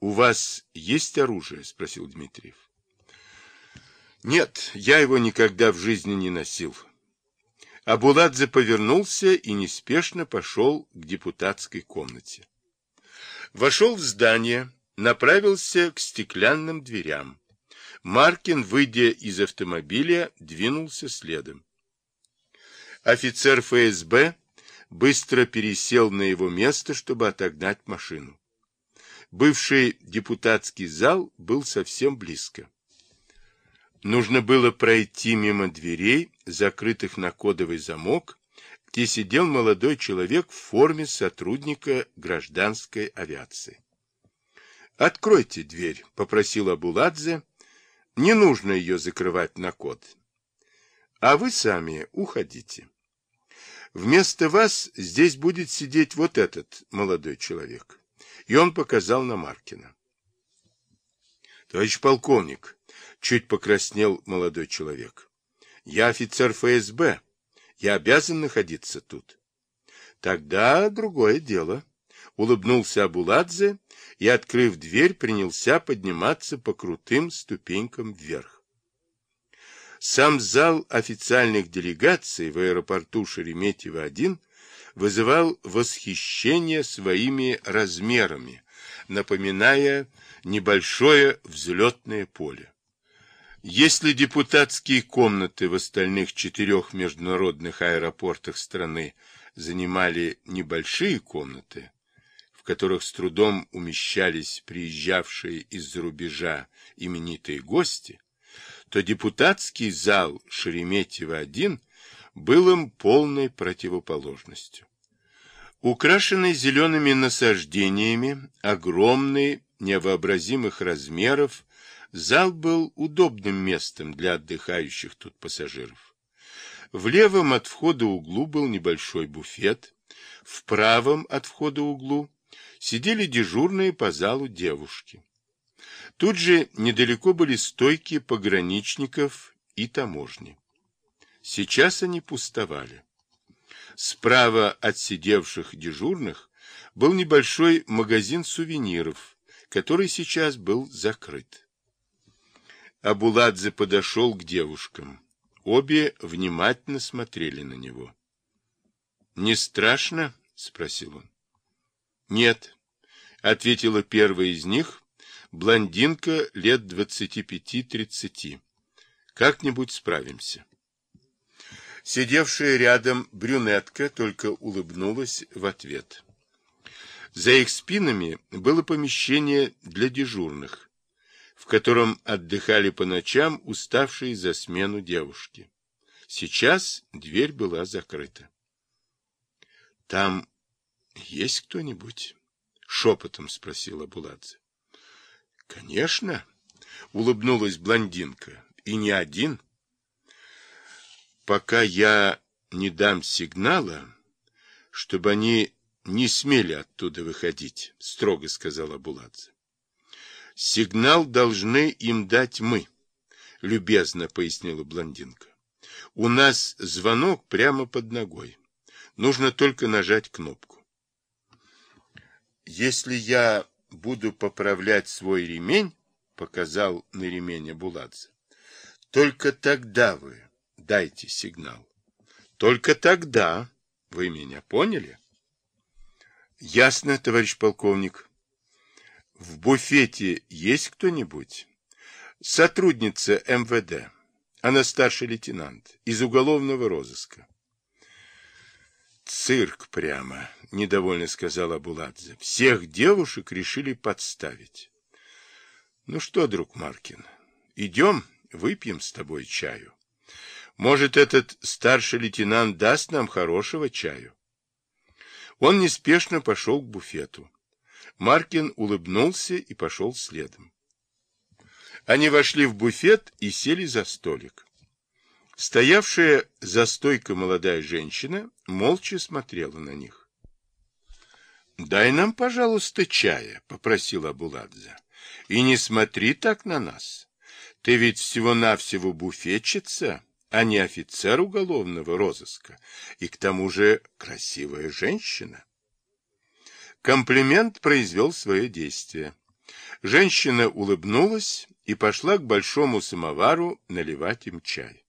У вас есть оружие? Спросил Дмитриев. Нет, я его никогда в жизни не носил. Абуладзе повернулся и неспешно пошел к депутатской комнате. Вошел в здание, направился к стеклянным дверям. Маркин, выйдя из автомобиля, двинулся следом. Офицер ФСБ быстро пересел на его место, чтобы отогнать машину. Бывший депутатский зал был совсем близко. Нужно было пройти мимо дверей, закрытых на кодовый замок, где сидел молодой человек в форме сотрудника гражданской авиации. «Откройте дверь», — попросил Абуладзе. «Не нужно ее закрывать на код. А вы сами уходите. Вместо вас здесь будет сидеть вот этот молодой человек». И он показал на Маркина. «Товарищ полковник», Чуть покраснел молодой человек. Я офицер ФСБ. Я обязан находиться тут. Тогда другое дело. Улыбнулся Абуладзе и, открыв дверь, принялся подниматься по крутым ступенькам вверх. Сам зал официальных делегаций в аэропорту Шереметьево-1 вызывал восхищение своими размерами, напоминая небольшое взлетное поле. Если депутатские комнаты в остальных четырех международных аэропортах страны занимали небольшие комнаты, в которых с трудом умещались приезжавшие из-за рубежа именитые гости, то депутатский зал Шереметьево-1 был им полной противоположностью. Украшенный зелеными насаждениями, огромный, невообразимых размеров, Зал был удобным местом для отдыхающих тут пассажиров. В левом от входа углу был небольшой буфет, в правом от входа углу сидели дежурные по залу девушки. Тут же недалеко были стойки пограничников и таможни. Сейчас они пустовали. Справа от сидевших дежурных был небольшой магазин сувениров, который сейчас был закрыт. Абуладзе подошел к девушкам. Обе внимательно смотрели на него. — Не страшно? — спросил он. — Нет, — ответила первая из них, блондинка лет двадцати пяти-тридцати. — Как-нибудь справимся. Сидевшая рядом брюнетка только улыбнулась в ответ. За их спинами было помещение для дежурных в котором отдыхали по ночам уставшие за смену девушки. Сейчас дверь была закрыта. — Там есть кто-нибудь? — шепотом спросила Буладзе. — Конечно, — улыбнулась блондинка. — И не один. — Пока я не дам сигнала, чтобы они не смели оттуда выходить, — строго сказала Буладзе. Сигнал должны им дать мы, любезно пояснила блондинка. У нас звонок прямо под ногой. Нужно только нажать кнопку. Если я буду поправлять свой ремень, показал на ремень Буладзе, только тогда вы дайте сигнал. Только тогда вы меня поняли? Ясно, товарищ полковник. В буфете есть кто-нибудь? Сотрудница МВД. Она старший лейтенант. Из уголовного розыска. Цирк прямо, недовольно сказала Буладзе. Всех девушек решили подставить. Ну что, друг Маркин, идем, выпьем с тобой чаю. Может, этот старший лейтенант даст нам хорошего чаю? Он неспешно пошел к буфету. Маркин улыбнулся и пошел следом. Они вошли в буфет и сели за столик. Стоявшая за стойкой молодая женщина молча смотрела на них. — Дай нам, пожалуйста, чая, — попросила Буладзе. — И не смотри так на нас. Ты ведь всего-навсего буфетчица, а не офицер уголовного розыска, и к тому же красивая женщина. Комплимент произвел свое действие. Женщина улыбнулась и пошла к большому самовару наливать им чай.